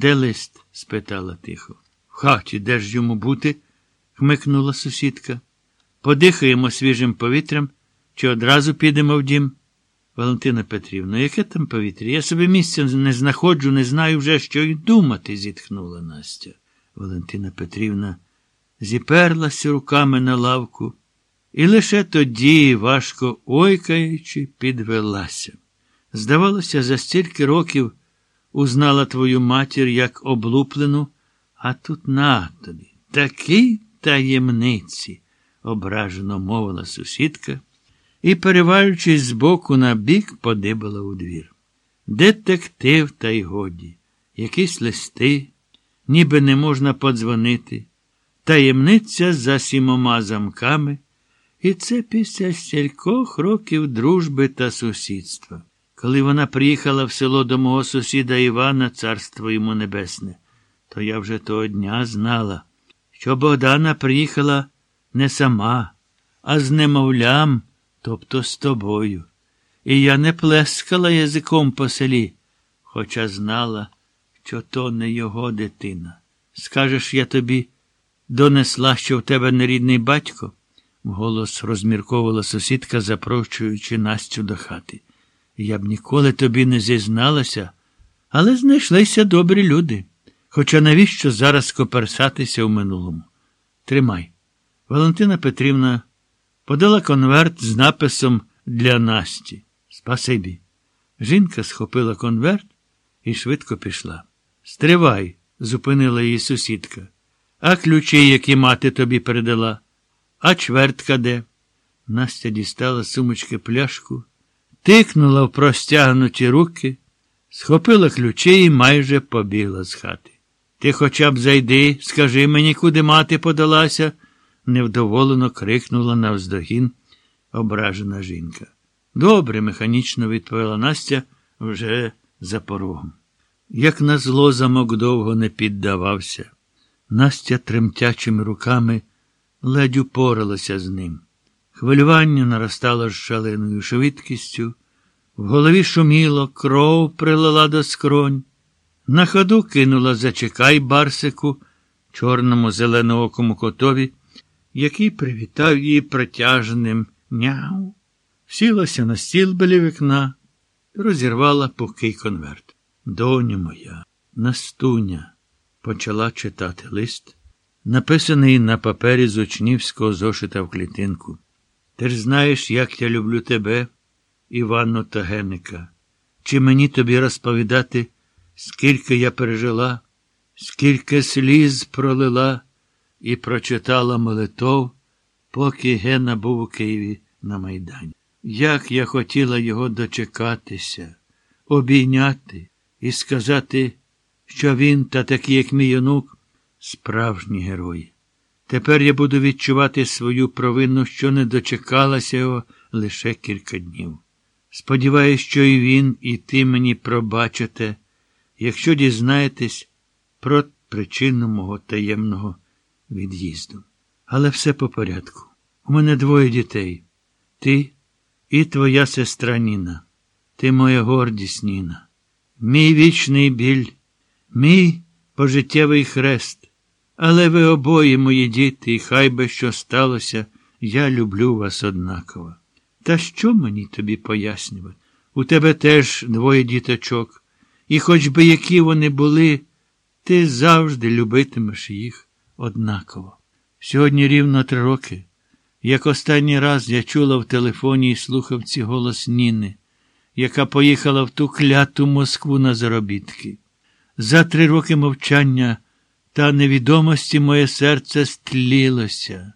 Де лист? спитала тихо. В хаті, де ж йому бути? хмикнула сусідка. Подихаємо свіжим повітрям чи одразу підемо в дім? Валентина Петрівна, яке там повітря? Я собі місця не знаходжу, не знаю вже, що й думати, зітхнула Настя. Валентина Петрівна зіперлася руками на лавку і лише тоді, важко ойкаючи, підвелася. Здавалося, за стільки років узнала твою матір як облуплену, а тут на тобі такі таємниці, ображено мовила сусідка і, переваючись з боку на бік, подибала у двір. Детектив, та й годі, якісь листи, ніби не можна подзвонити, таємниця за сімома замками, і це після стількох років дружби та сусідства. Коли вона приїхала в село до мого сусіда Івана, царство йому небесне, то я вже того дня знала, що Богдана приїхала не сама, а з немовлям, тобто з тобою. І я не плескала язиком по селі, хоча знала, що то не його дитина. Скажеш, я тобі донесла, що в тебе нерідний батько? Вголос розмірковувала сусідка, запрошуючи Настю до хати. Я б ніколи тобі не зізналася, але знайшлися добрі люди. Хоча навіщо зараз коперсатися в минулому? Тримай. Валентина Петрівна подала конверт з написом для Насті. Спасибі. Жінка схопила конверт і швидко пішла. Стривай, зупинила її сусідка. А ключі, які мати тобі передала? А чвертка де? Настя дістала сумочки пляшку, тикнула в простягнуті руки, схопила ключі і майже побігла з хати. Ти хоча б зайди, скажи мені, куди мати подалася, невдоволено крикнула навздогін ображена жінка. Добре, механічно відповіла Настя вже за порогом. Як назло замок довго не піддавався. Настя тремтячими руками ледь упоралася з ним. Хвилювання наростало з шаленою швидкістю, в голові шуміло, кров прилила до скронь. На ходу кинула зачекай Барсику, чорному зеленоокому котові, який привітав її протяжним няу, сілася на стіл біля вікна, розірвала пухкий конверт. Доню моя, Настуня, почала читати лист, написаний на папері з учнівського зошита в клітинку. Ти ж знаєш, як я люблю тебе, Іванну та Геника. Чи мені тобі розповідати, скільки я пережила, скільки сліз пролила і прочитала молитов, поки Гена був у Києві на Майдані. Як я хотіла його дочекатися, обійняти і сказати, що він, та такий, як мій онук, справжні герої. Тепер я буду відчувати свою провину, що не дочекалася його лише кілька днів. Сподіваюсь, що і він, і ти мені пробачите, якщо дізнаєтесь про причину мого таємного від'їзду. Але все по порядку. У мене двоє дітей. Ти і твоя сестра Ніна. Ти моя гордість, Ніна. Мій вічний біль, мій пожиттєвий хрест. Але ви обоє мої діти, і хай би що сталося, я люблю вас однаково. Та що мені тобі пояснювати? У тебе теж двоє діточок, і хоч би які вони були, ти завжди любитимеш їх однаково. Сьогодні рівно три роки. Як останній раз я чула в телефоні і слухавці голос Ніни, яка поїхала в ту кляту Москву на заробітки. За три роки мовчання та невідомості моє серце стлілося,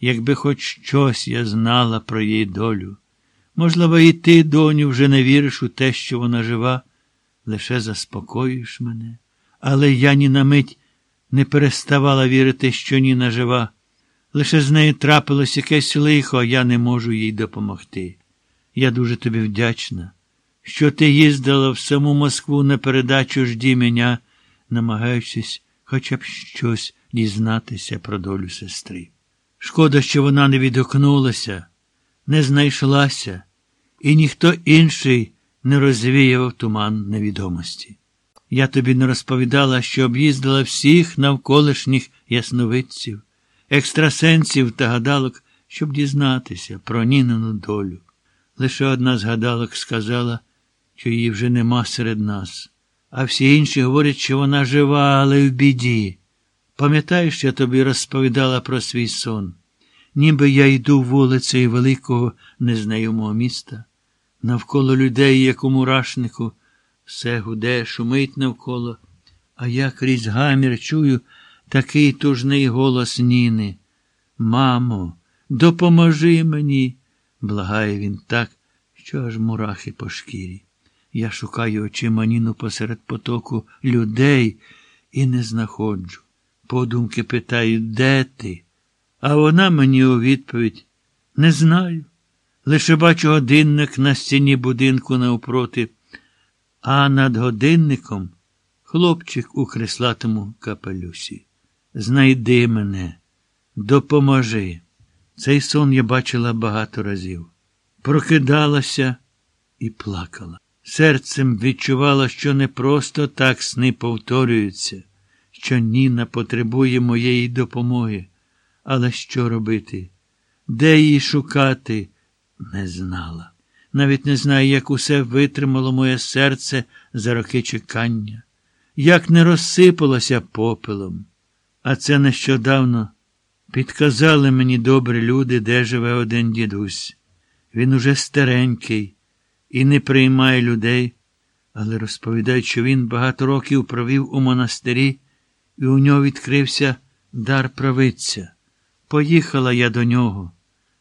якби хоч щось я знала про її долю. Можливо, і ти, доню, вже не віриш у те, що вона жива, лише заспокоюєш мене. Але я ні на мить не переставала вірити, що Ніна жива. Лише з нею трапилось якесь лихо, а я не можу їй допомогти. Я дуже тобі вдячна, що ти їздила в саму Москву на передачу «Жді мене», намагаючись хоча б щось дізнатися про долю сестри. Шкода, що вона не відгукнулася, не знайшлася, і ніхто інший не розвіяв туман невідомості. Я тобі не розповідала, що об'їздила всіх навколишніх ясновидців, екстрасенсів та гадалок, щоб дізнатися про Нінину долю. Лише одна з гадалок сказала, що її вже нема серед нас, а всі інші говорять, що вона жива, але в біді. Пам'ятаєш, я тобі розповідала про свій сон, ніби я йду вулицею великого незнайомого міста, навколо людей, як у мурашнику, все гуде, шумить навколо, а я крізь гамір чую такий тужний голос Ніни. Мамо, допоможи мені, благає він так, що аж мурахи по шкірі. Я шукаю очима Ніну посеред потоку людей і не знаходжу. Подумки питаю, де ти? А вона мені у відповідь не знаю. Лише бачу годинник на стіні будинку навпроти, а над годинником хлопчик у креслатому капелюсі. Знайди мене, допоможи. Цей сон я бачила багато разів. Прокидалася і плакала. Серцем відчувала, що не просто так сни повторюються, що Ніна потребує моєї допомоги. Але що робити? Де її шукати? Не знала. Навіть не знаю, як усе витримало моє серце за роки чекання, як не розсипалося попелом. А це нещодавно підказали мені добрі люди, де живе один дідусь. Він уже старенький і не приймає людей, але розповідають, що він багато років провів у монастирі, і у нього відкрився дар правиця. Поїхала я до нього,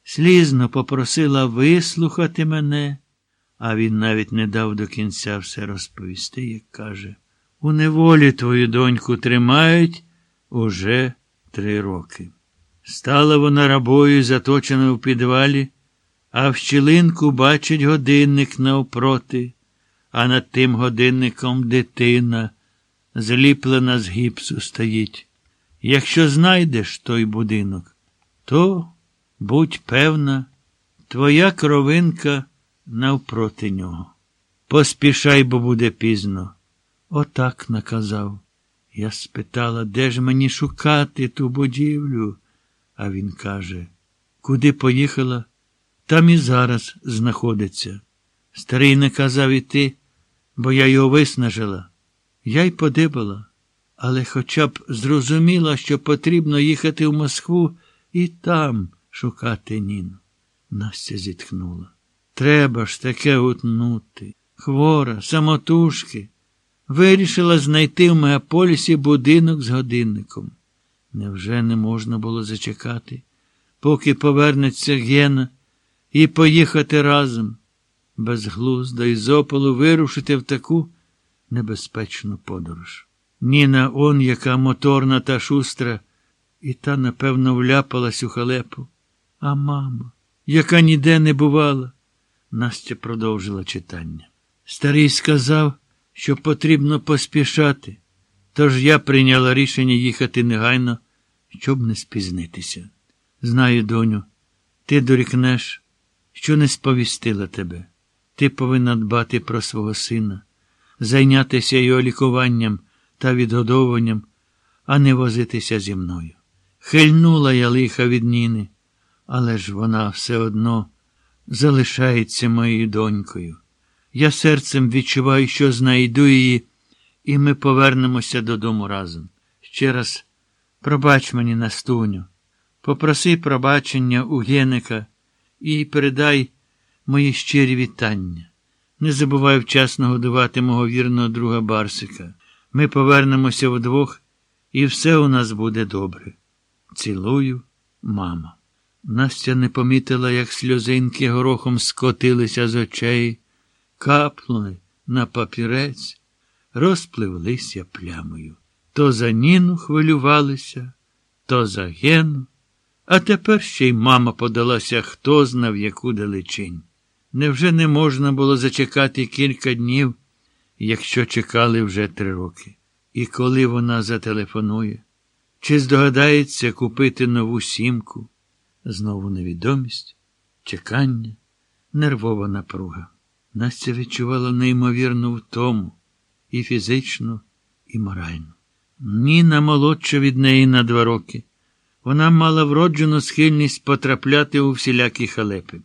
слізно попросила вислухати мене, а він навіть не дав до кінця все розповісти, як каже. У неволі твою доньку тримають уже три роки. Стала вона рабою, заточена в підвалі, а в щілинку бачить годинник навпроти, а над тим годинником дитина, зліплена з гіпсу стоїть. Якщо знайдеш той будинок, то, будь певна, твоя кровинка навпроти нього. Поспішай, бо буде пізно. Отак наказав. Я спитала, де ж мені шукати ту будівлю? А він каже, куди поїхала, там і зараз знаходиться. Старий не казав іти, бо я його виснажила. Я й подибала, але хоча б зрозуміла, що потрібно їхати в Москву і там шукати Ніну. Настя зітхнула. Треба ж таке утнути. Хвора, самотужки. Вирішила знайти в мегаполісі будинок з годинником. Невже не можна було зачекати, поки повернеться Гена, і поїхати разом, безглуздо і з опалу вирушити в таку небезпечну подорож? Ніна он, яка моторна та шустра, і та, напевно, вляпалась у халепу. А мама, яка ніде не бувала, Настя продовжила читання. Старий сказав, що потрібно поспішати, тож я прийняла рішення їхати негайно, щоб не спізнитися. Знаю, доню, ти дорікнеш, що не сповістила тебе. Ти повинна дбати про свого сина, зайнятися його лікуванням та відгодовуванням, а не возитися зі мною. Хильнула я лиха від Ніни, але ж вона все одно залишається моєю донькою. Я серцем відчуваю, що знайду її, і ми повернемося додому разом. Ще раз пробач мені Настуню, попроси пробачення у Геника і передай мої щирі вітання. Не забувай вчасно годувати мого вірного друга Барсика. Ми повернемося вдвох, і все у нас буде добре. Цілую, мама. Настя не помітила, як сльозинки горохом скотилися з очей, капнули на папірець, розпливлися плямою. То за Ніну хвилювалися, то за Гену, а тепер ще й мама подалася хто знав яку далечінь. Невже не можна було зачекати кілька днів, якщо чекали вже три роки? І коли вона зателефонує, чи здогадається купити нову сімку? Знову невідомість, чекання, нервова напруга. Настя відчувала неймовірну втому, і фізично, і морально. Ніна молодша від неї на два роки. Вона мала вроджену схильність потрапляти у всілякі халепи.